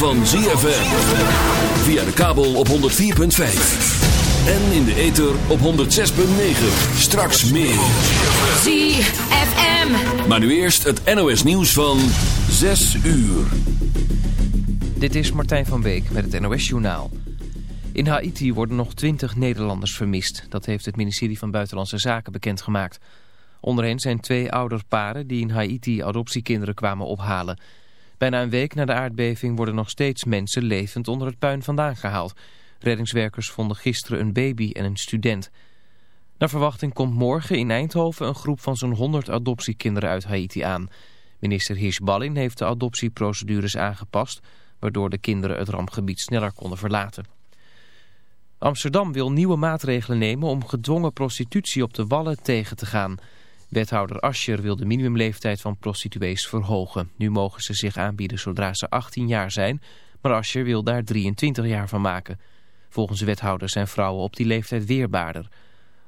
van ZFM. Via de kabel op 104.5. En in de ether op 106.9. Straks meer. ZFM. Maar nu eerst het NOS nieuws van 6 uur. Dit is Martijn van Beek met het NOS Journaal. In Haiti worden nog 20 Nederlanders vermist. Dat heeft het ministerie van Buitenlandse Zaken bekendgemaakt. Onder hen zijn twee ouderparen die in Haiti adoptiekinderen kwamen ophalen. Bijna een week na de aardbeving worden nog steeds mensen levend onder het puin vandaan gehaald. Reddingswerkers vonden gisteren een baby en een student. Naar verwachting komt morgen in Eindhoven een groep van zo'n 100 adoptiekinderen uit Haiti aan. Minister Hirschballin heeft de adoptieprocedures aangepast... waardoor de kinderen het rampgebied sneller konden verlaten. Amsterdam wil nieuwe maatregelen nemen om gedwongen prostitutie op de Wallen tegen te gaan... Wethouder Ascher wil de minimumleeftijd van prostituees verhogen. Nu mogen ze zich aanbieden zodra ze 18 jaar zijn, maar Ascher wil daar 23 jaar van maken. Volgens de wethouder zijn vrouwen op die leeftijd weerbaarder.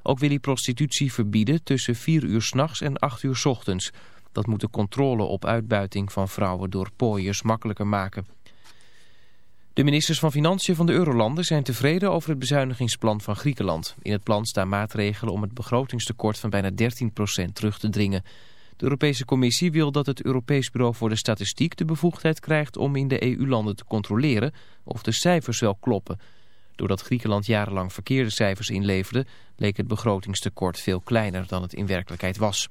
Ook wil hij prostitutie verbieden tussen 4 uur s'nachts en 8 uur s ochtends. Dat moet de controle op uitbuiting van vrouwen door pooiers makkelijker maken. De ministers van Financiën van de Eurolanden zijn tevreden over het bezuinigingsplan van Griekenland. In het plan staan maatregelen om het begrotingstekort van bijna 13% terug te dringen. De Europese Commissie wil dat het Europees Bureau voor de Statistiek de bevoegdheid krijgt om in de EU-landen te controleren of de cijfers wel kloppen. Doordat Griekenland jarenlang verkeerde cijfers inleverde, leek het begrotingstekort veel kleiner dan het in werkelijkheid was.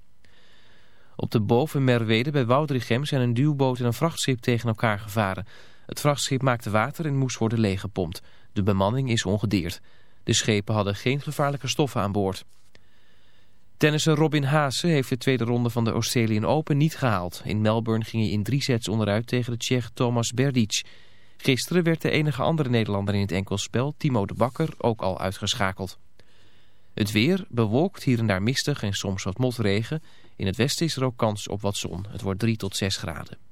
Op de boven Merwede bij Woudrichem zijn een duwboot en een vrachtschip tegen elkaar gevaren. Het vrachtschip maakte water en moest worden leeggepompt. De bemanning is ongedeerd. De schepen hadden geen gevaarlijke stoffen aan boord. Tennisser Robin Haase heeft de tweede ronde van de Australian Open niet gehaald. In Melbourne ging hij in drie sets onderuit tegen de Tsjech Thomas Berdic. Gisteren werd de enige andere Nederlander in het enkelspel, Timo de Bakker, ook al uitgeschakeld. Het weer bewolkt, hier en daar mistig en soms wat motregen. In het westen is er ook kans op wat zon. Het wordt 3 tot 6 graden.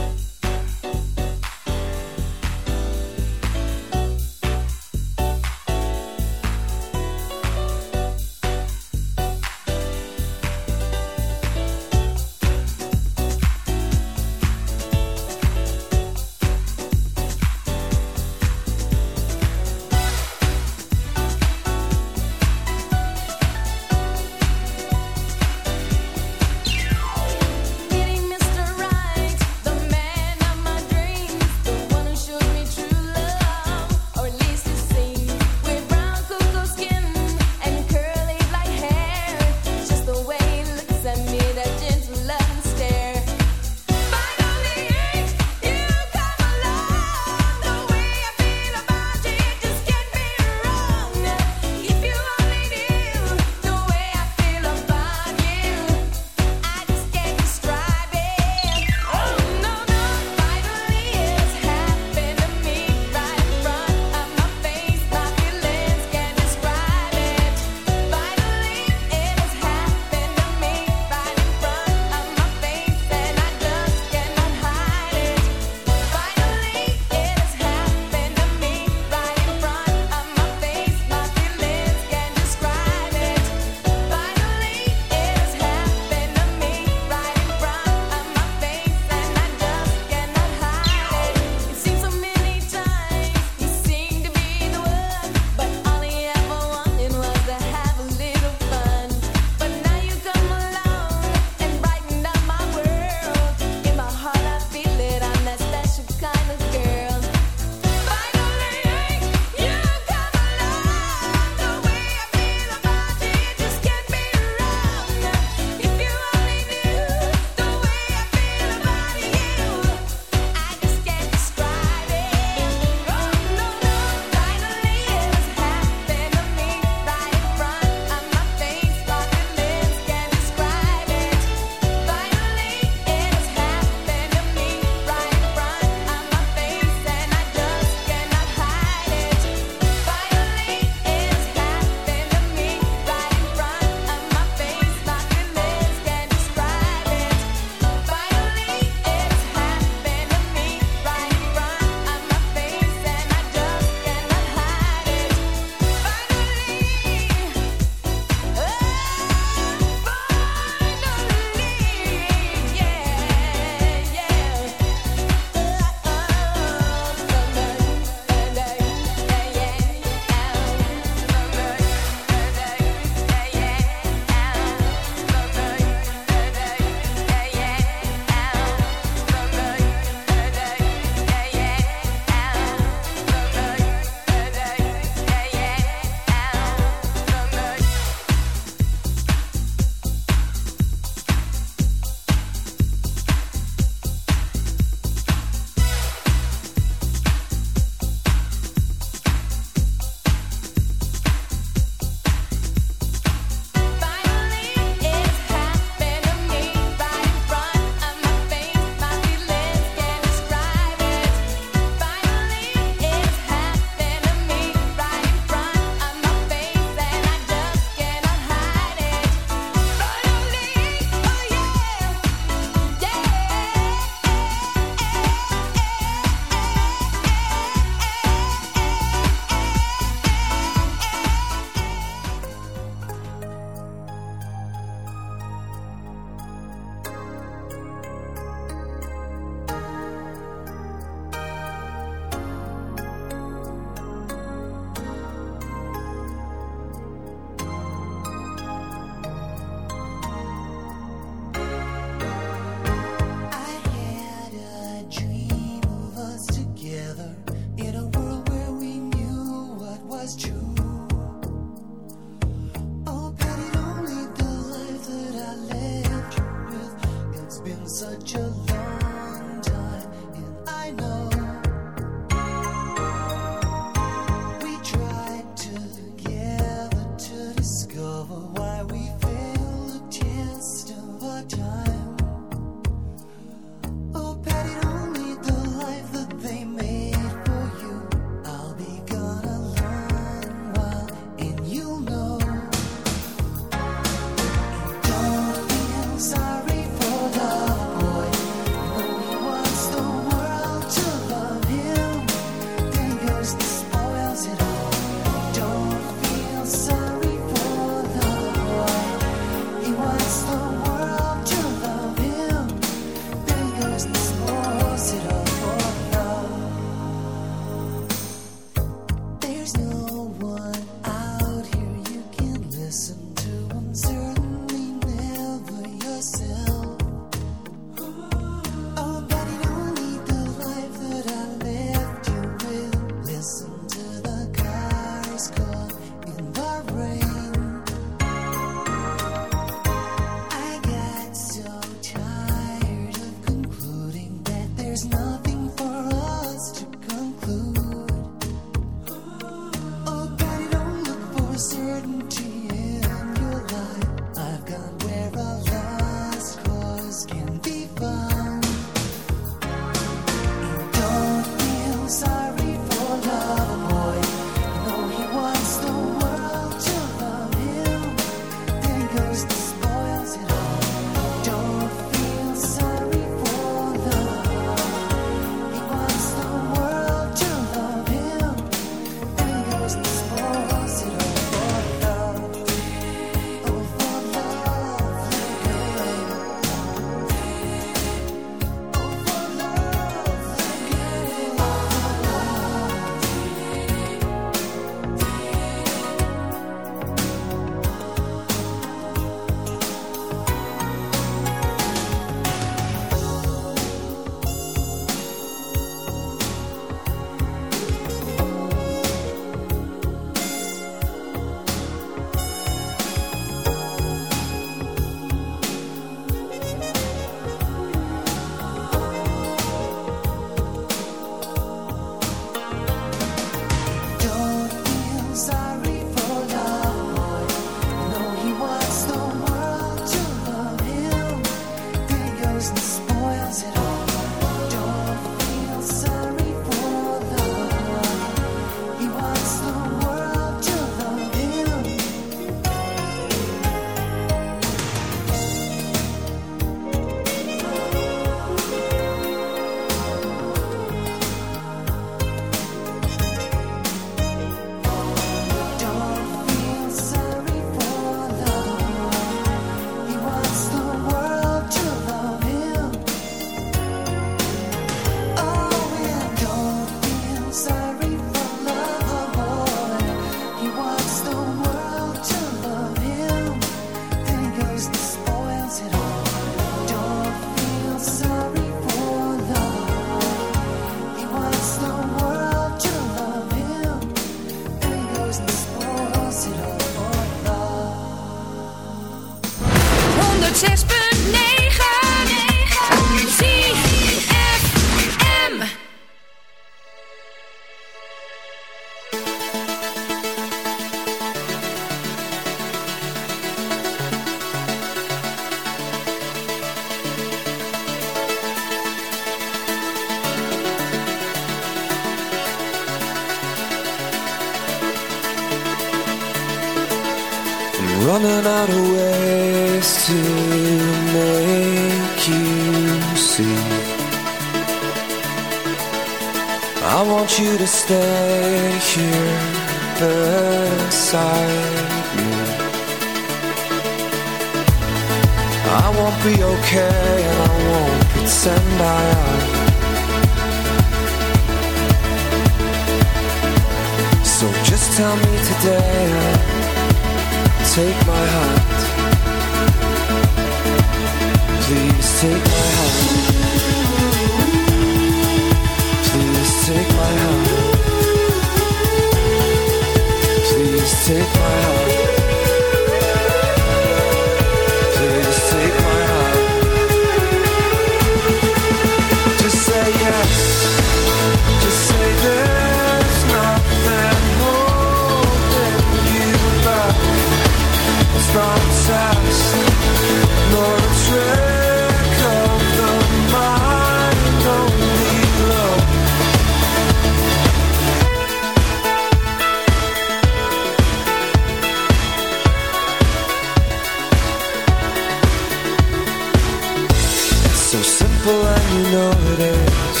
know it is.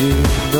You know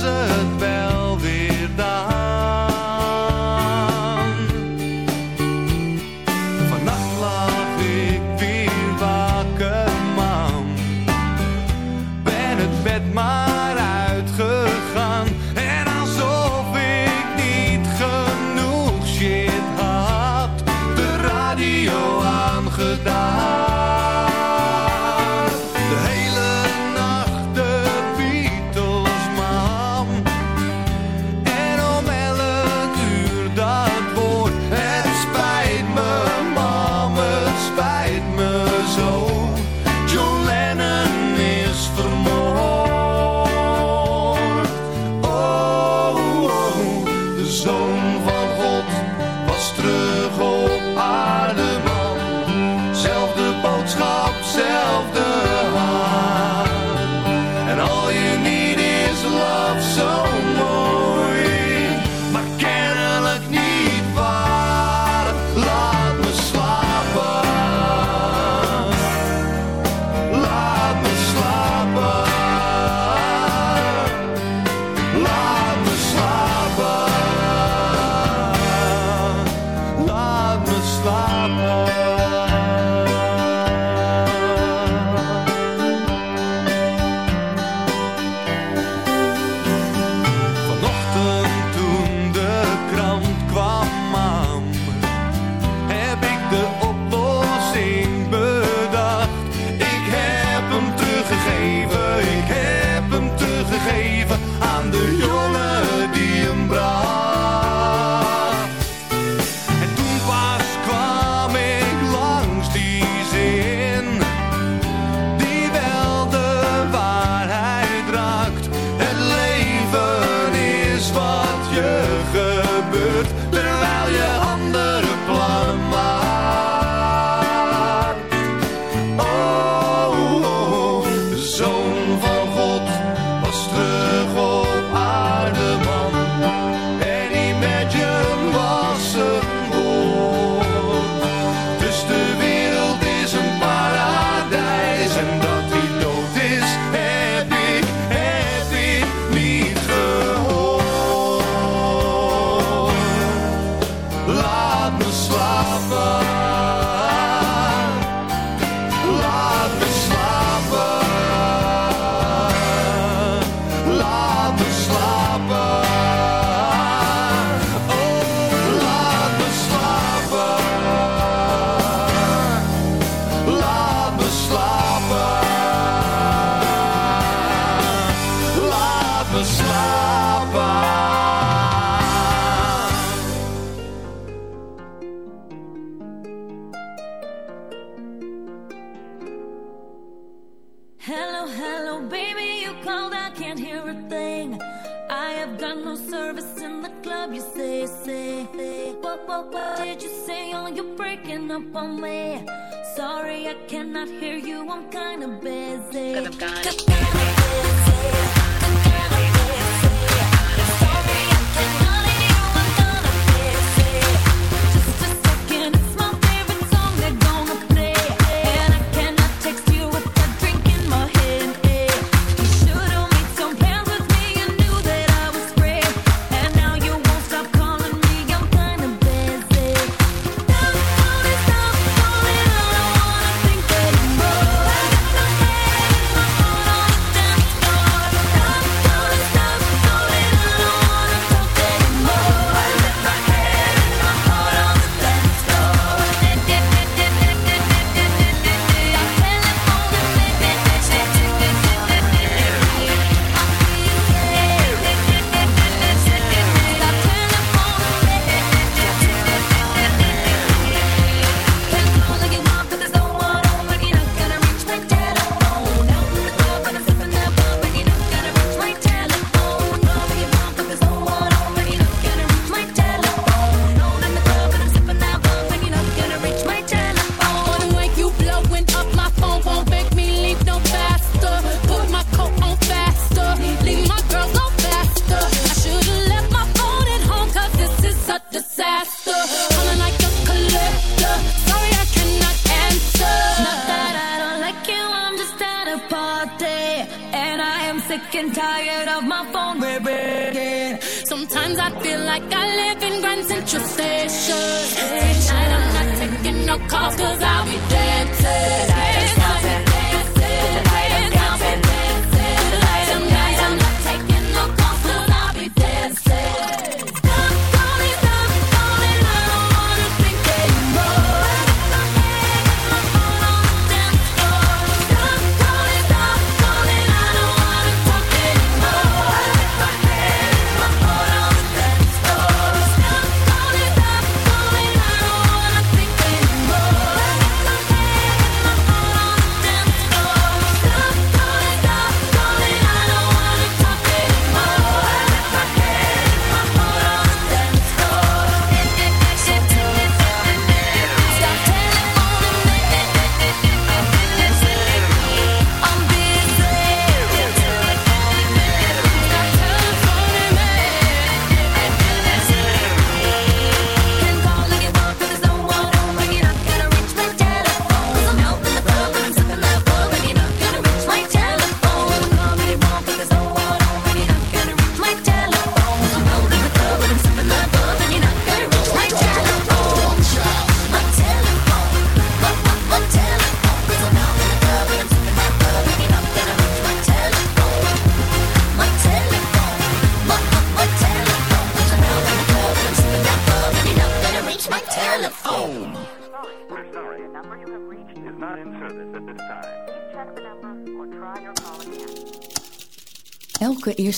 dat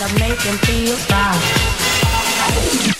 To make him feel proud.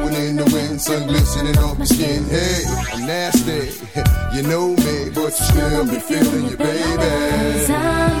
blowing in the wind, sun glistening on my skin. Hey, I'm nasty, you know me, but you still be feeling you, baby.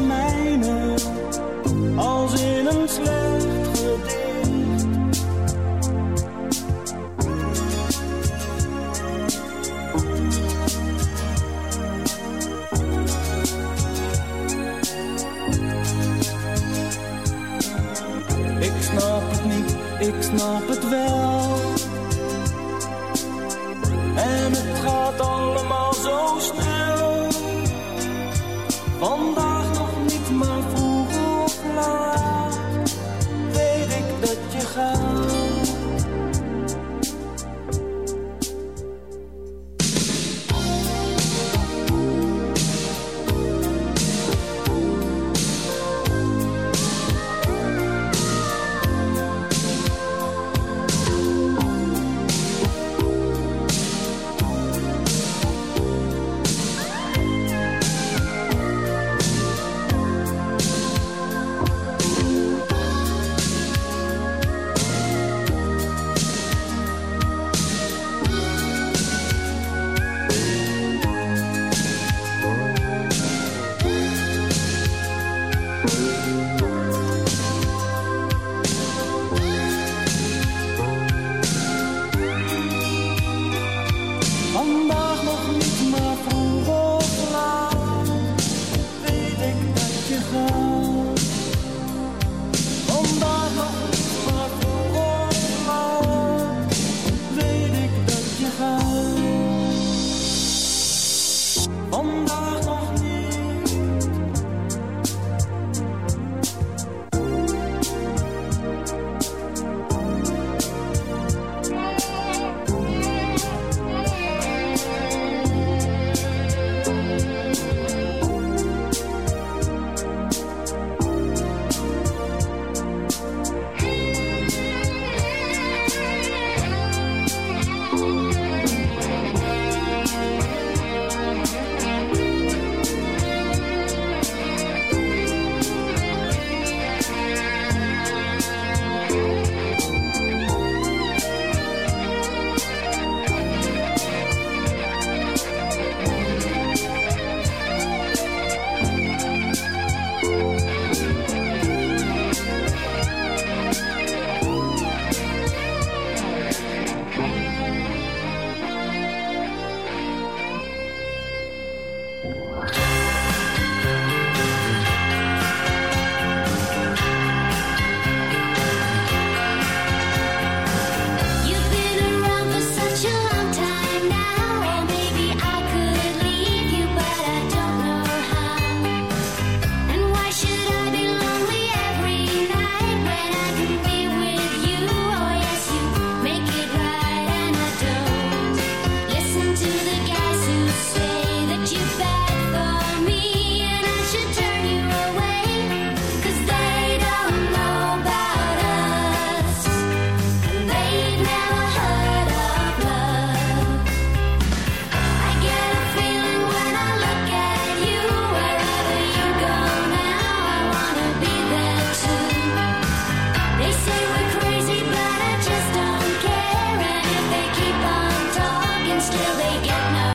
En